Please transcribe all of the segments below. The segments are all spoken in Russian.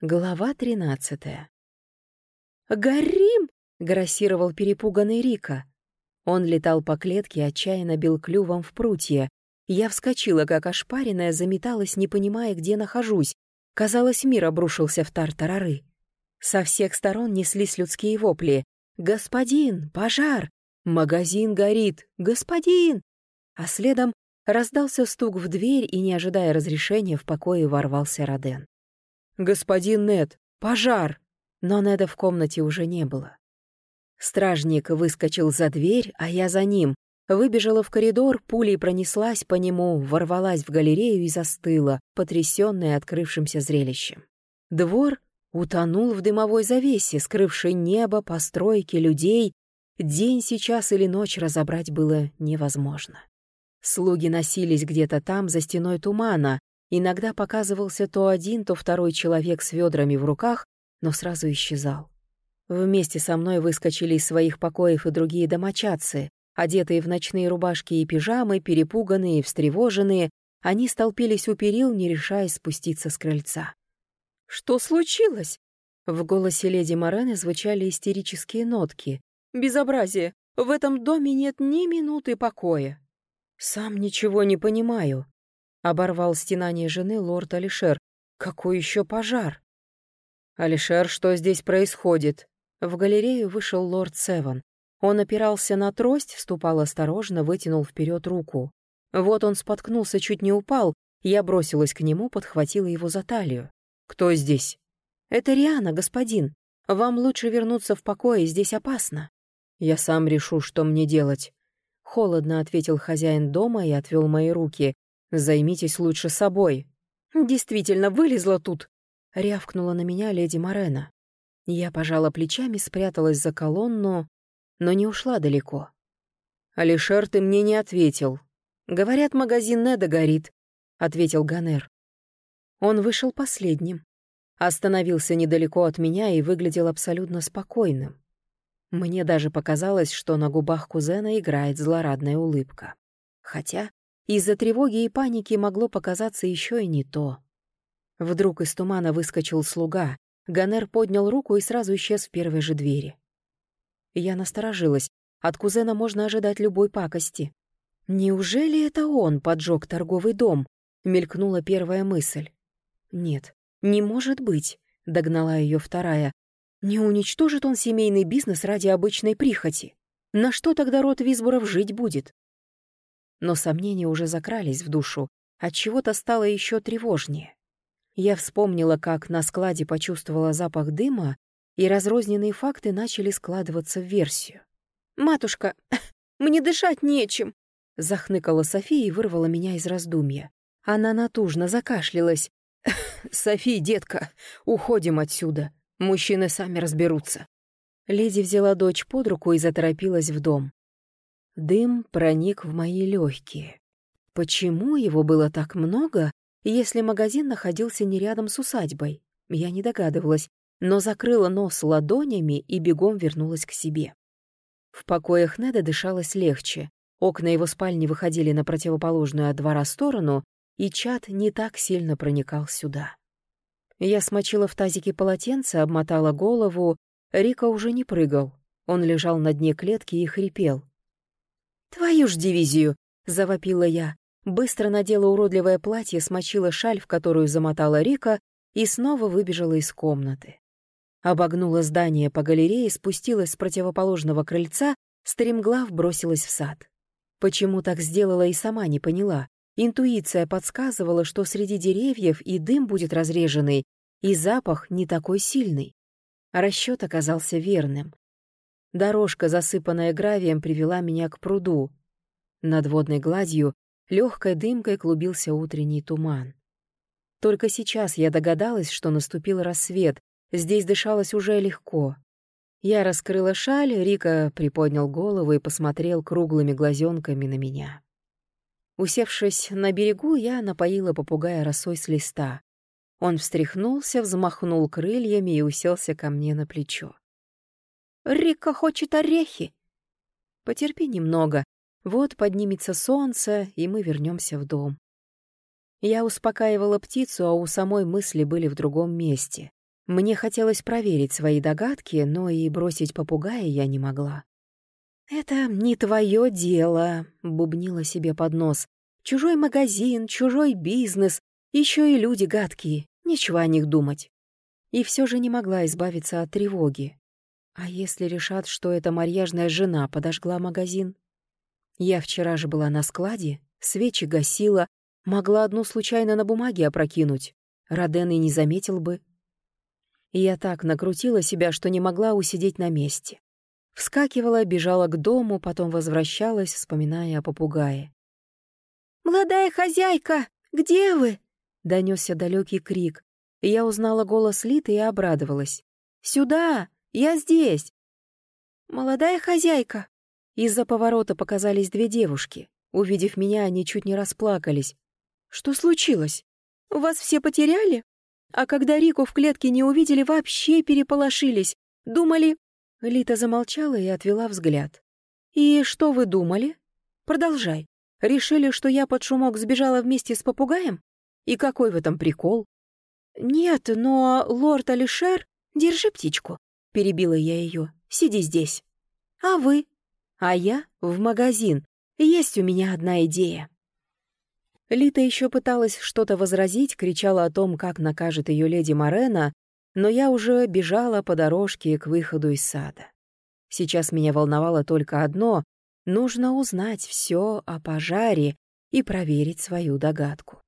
Глава тринадцатая. «Горим!» — грассировал перепуганный Рика. Он летал по клетке, отчаянно бил клювом в прутье. Я вскочила, как ошпаренная, заметалась, не понимая, где нахожусь. Казалось, мир обрушился в тартарары. Со всех сторон неслись людские вопли. «Господин! Пожар! Магазин горит! Господин!» А следом раздался стук в дверь, и, не ожидая разрешения, в покое ворвался Роден. «Господин Нед, пожар!» Но Неда в комнате уже не было. Стражник выскочил за дверь, а я за ним. Выбежала в коридор, пулей пронеслась по нему, ворвалась в галерею и застыла, потрясённая открывшимся зрелищем. Двор утонул в дымовой завесе, скрывшей небо, постройки, людей. День сейчас или ночь разобрать было невозможно. Слуги носились где-то там, за стеной тумана, Иногда показывался то один, то второй человек с ведрами в руках, но сразу исчезал. Вместе со мной выскочили из своих покоев и другие домочадцы, одетые в ночные рубашки и пижамы, перепуганные встревоженные, они столпились у перил, не решаясь спуститься с крыльца. «Что случилось?» В голосе леди Морены звучали истерические нотки. «Безобразие! В этом доме нет ни минуты покоя!» «Сам ничего не понимаю», Оборвал стенание жены лорд Алишер. «Какой еще пожар?» «Алишер, что здесь происходит?» В галерею вышел лорд Севен. Он опирался на трость, ступал осторожно, вытянул вперед руку. Вот он споткнулся, чуть не упал. Я бросилась к нему, подхватила его за талию. «Кто здесь?» «Это Риана, господин. Вам лучше вернуться в покое, здесь опасно». «Я сам решу, что мне делать». Холодно ответил хозяин дома и отвел мои руки. Займитесь лучше собой. Действительно, вылезла тут. Рявкнула на меня леди Морена. Я пожала плечами, спряталась за колонну, но не ушла далеко. «Алишер, ты мне не ответил. Говорят, магазин Неда горит», — ответил Ганер. Он вышел последним. Остановился недалеко от меня и выглядел абсолютно спокойным. Мне даже показалось, что на губах кузена играет злорадная улыбка. Хотя из-за тревоги и паники могло показаться еще и не то. Вдруг из тумана выскочил слуга. Ганер поднял руку и сразу исчез в первой же двери. Я насторожилась. От кузена можно ожидать любой пакости. «Неужели это он поджег торговый дом?» — мелькнула первая мысль. «Нет, не может быть», — догнала ее вторая. «Не уничтожит он семейный бизнес ради обычной прихоти. На что тогда род Висборов жить будет?» Но сомнения уже закрались в душу, от чего-то стало еще тревожнее. Я вспомнила, как на складе почувствовала запах дыма, и разрозненные факты начали складываться в версию. «Матушка, мне дышать нечем!» — захныкала София и вырвала меня из раздумья. Она натужно закашлялась. «Софи, детка, уходим отсюда. Мужчины сами разберутся». Леди взяла дочь под руку и заторопилась в дом. Дым проник в мои легкие. Почему его было так много, если магазин находился не рядом с усадьбой? Я не догадывалась, но закрыла нос ладонями и бегом вернулась к себе. В покоях Неда дышалось легче. Окна его спальни выходили на противоположную от двора сторону, и чад не так сильно проникал сюда. Я смочила в тазике полотенце, обмотала голову. Рика уже не прыгал. Он лежал на дне клетки и хрипел. «Твою ж дивизию!» — завопила я. Быстро надела уродливое платье, смочила шаль, в которую замотала Рика, и снова выбежала из комнаты. Обогнула здание по галерее, спустилась с противоположного крыльца, стремглав бросилась в сад. Почему так сделала и сама не поняла. Интуиция подсказывала, что среди деревьев и дым будет разреженный, и запах не такой сильный. Расчет оказался верным. Дорожка, засыпанная гравием, привела меня к пруду. Над водной гладью легкой дымкой клубился утренний туман. Только сейчас я догадалась, что наступил рассвет, здесь дышалось уже легко. Я раскрыла шаль, Рика приподнял голову и посмотрел круглыми глазенками на меня. Усевшись на берегу, я напоила попугая росой с листа. Он встряхнулся, взмахнул крыльями и уселся ко мне на плечо. Рика хочет орехи. Потерпи немного. Вот поднимется солнце, и мы вернемся в дом. Я успокаивала птицу, а у самой мысли были в другом месте. Мне хотелось проверить свои догадки, но и бросить попугая я не могла. «Это не твое дело», — бубнила себе под нос. «Чужой магазин, чужой бизнес, еще и люди гадкие, нечего о них думать». И все же не могла избавиться от тревоги. А если решат, что эта марьяжная жена подожгла магазин? Я вчера же была на складе, свечи гасила, могла одну случайно на бумаге опрокинуть. Роден и не заметил бы. Я так накрутила себя, что не могла усидеть на месте. Вскакивала, бежала к дому, потом возвращалась, вспоминая о попугае. «Молодая хозяйка, где вы?» — донесся далекий крик. Я узнала голос Литы и обрадовалась. «Сюда! Я здесь!» «Молодая хозяйка!» Из-за поворота показались две девушки. Увидев меня, они чуть не расплакались. «Что случилось? Вас все потеряли?» А когда Рику в клетке не увидели, вообще переполошились. Думали, Лита замолчала и отвела взгляд. «И что вы думали?» «Продолжай. Решили, что я под шумок сбежала вместе с попугаем? И какой в этом прикол?» «Нет, но лорд Алишер...» «Держи птичку», — перебила я ее. «Сиди здесь». «А вы?» «А я в магазин. Есть у меня одна идея». Лита еще пыталась что-то возразить, кричала о том, как накажет ее леди Морена, но я уже бежала по дорожке к выходу из сада. Сейчас меня волновало только одно — нужно узнать все о пожаре и проверить свою догадку.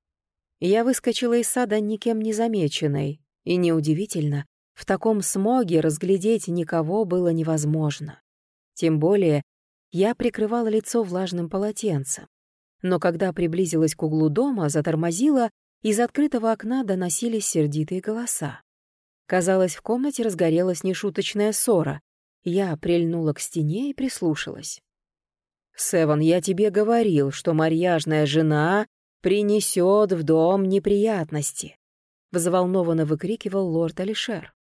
Я выскочила из сада никем не замеченной, и неудивительно, в таком смоге разглядеть никого было невозможно. Тем более я прикрывала лицо влажным полотенцем. Но когда приблизилась к углу дома, затормозила, из открытого окна доносились сердитые голоса. Казалось, в комнате разгорелась нешуточная ссора. Я прильнула к стене и прислушалась. «Севан, я тебе говорил, что марьяжная жена принесет в дом неприятности», — взволнованно выкрикивал лорд Алишер.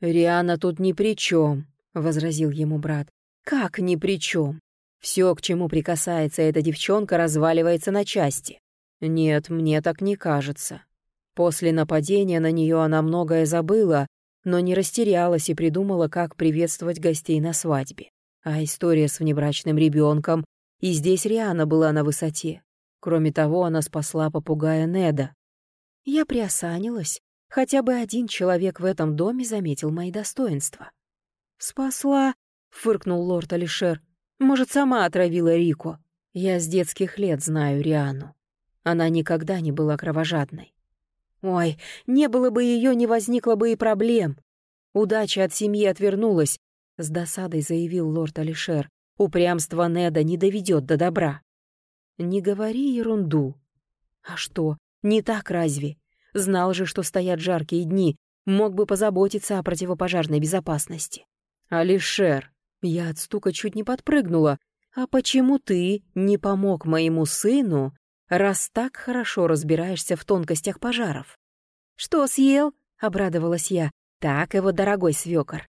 «Риана тут ни при чем», — возразил ему брат. «Как ни при чем? Все, к чему прикасается эта девчонка, разваливается на части. Нет, мне так не кажется. После нападения на нее она многое забыла, но не растерялась и придумала, как приветствовать гостей на свадьбе. А история с внебрачным ребенком, и здесь Риана была на высоте. Кроме того, она спасла попугая Неда. Я приосанилась. Хотя бы один человек в этом доме заметил мои достоинства. «Спасла», — фыркнул лорд Алишер. «Может, сама отравила Рико. Я с детских лет знаю Риану. Она никогда не была кровожадной. Ой, не было бы ее, не возникло бы и проблем. Удача от семьи отвернулась, — с досадой заявил лорд Алишер. Упрямство Неда не доведет до добра. Не говори ерунду. А что, не так разве? Знал же, что стоят жаркие дни, мог бы позаботиться о противопожарной безопасности. Алишер, я от стука чуть не подпрыгнула. А почему ты не помог моему сыну раз так хорошо разбираешься в тонкостях пожаров. «Что съел?» — обрадовалась я. «Так его, дорогой свёкор».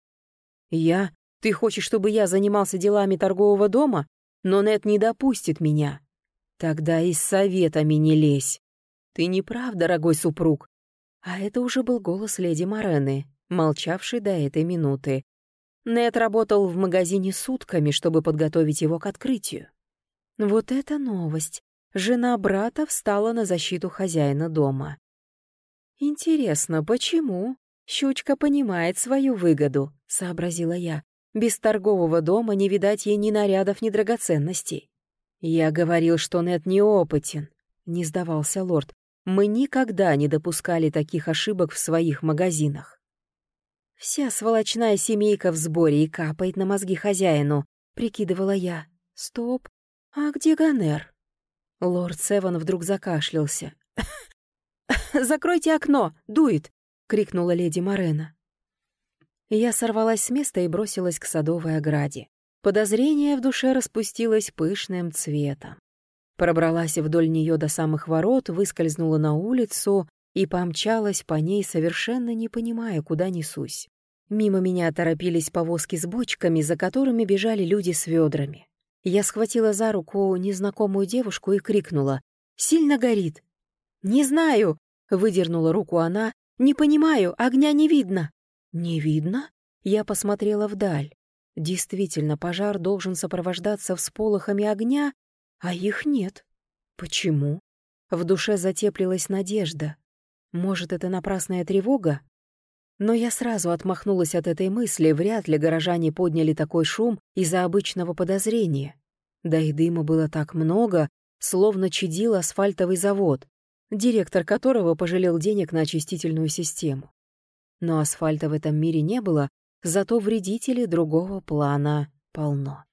«Я? Ты хочешь, чтобы я занимался делами торгового дома? Но Нет не допустит меня. Тогда и с советами не лезь. Ты не прав, дорогой супруг». А это уже был голос леди Морены, молчавший до этой минуты. Нет работал в магазине сутками, чтобы подготовить его к открытию. Вот это новость жена брата встала на защиту хозяина дома. «Интересно, почему?» «Щучка понимает свою выгоду», — сообразила я. «Без торгового дома не видать ей ни нарядов, ни драгоценностей». «Я говорил, что Нет неопытен», — не сдавался лорд. «Мы никогда не допускали таких ошибок в своих магазинах». «Вся сволочная семейка в сборе и капает на мозги хозяину», — прикидывала я. «Стоп, а где Ганер?» Лорд Севен вдруг закашлялся. «Закройте окно! Дует!» — крикнула леди Морена. Я сорвалась с места и бросилась к садовой ограде. Подозрение в душе распустилось пышным цветом. Пробралась вдоль нее до самых ворот, выскользнула на улицу и помчалась по ней, совершенно не понимая, куда несусь. Мимо меня торопились повозки с бочками, за которыми бежали люди с ведрами. Я схватила за руку незнакомую девушку и крикнула. «Сильно горит!» «Не знаю!» — выдернула руку она. «Не понимаю, огня не видно!» «Не видно?» Я посмотрела вдаль. Действительно, пожар должен сопровождаться всполохами огня, а их нет. Почему? В душе затеплилась надежда. Может, это напрасная тревога? Но я сразу отмахнулась от этой мысли, вряд ли горожане подняли такой шум из-за обычного подозрения. Да и дыма было так много, словно чадил асфальтовый завод, директор которого пожалел денег на очистительную систему. Но асфальта в этом мире не было, зато вредителей другого плана полно.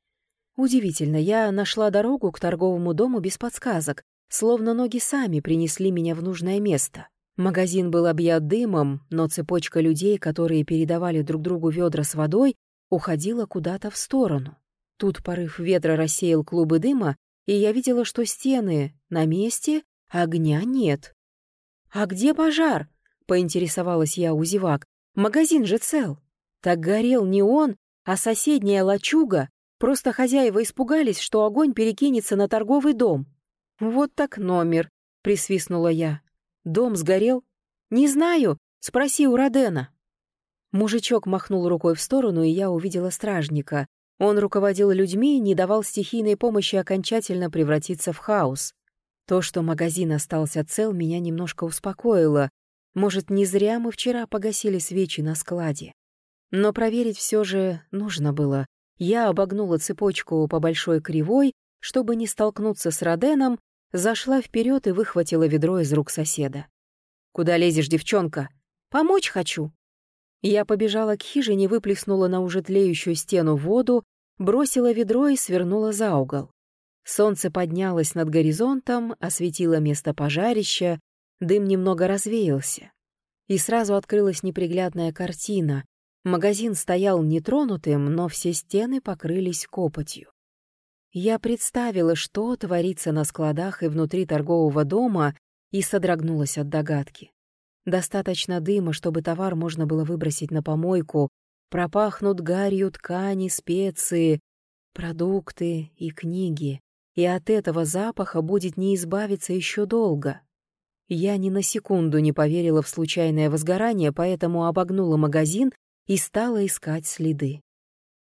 Удивительно, я нашла дорогу к торговому дому без подсказок, словно ноги сами принесли меня в нужное место. Магазин был объят дымом, но цепочка людей, которые передавали друг другу ведра с водой, уходила куда-то в сторону. Тут порыв ветра рассеял клубы дыма, и я видела, что стены на месте, огня нет. «А где пожар?» — поинтересовалась я у зевак. «Магазин же цел». Так горел не он, а соседняя лачуга, просто хозяева испугались, что огонь перекинется на торговый дом. «Вот так номер», — присвистнула я. «Дом сгорел?» «Не знаю, спроси у Родена». Мужичок махнул рукой в сторону, и я увидела стражника. Он руководил людьми и не давал стихийной помощи окончательно превратиться в хаос. То, что магазин остался цел, меня немножко успокоило. Может, не зря мы вчера погасили свечи на складе. Но проверить все же нужно было. Я обогнула цепочку по большой кривой, чтобы не столкнуться с Роденом, зашла вперед и выхватила ведро из рук соседа. «Куда лезешь, девчонка?» «Помочь хочу». Я побежала к хижине, выплеснула на уже тлеющую стену воду, бросила ведро и свернула за угол. Солнце поднялось над горизонтом, осветило место пожарища, дым немного развеялся. И сразу открылась неприглядная картина. Магазин стоял нетронутым, но все стены покрылись копотью. Я представила, что творится на складах и внутри торгового дома, и содрогнулась от догадки. Достаточно дыма, чтобы товар можно было выбросить на помойку, пропахнут гарью ткани, специи, продукты и книги, и от этого запаха будет не избавиться еще долго. Я ни на секунду не поверила в случайное возгорание, поэтому обогнула магазин и стала искать следы.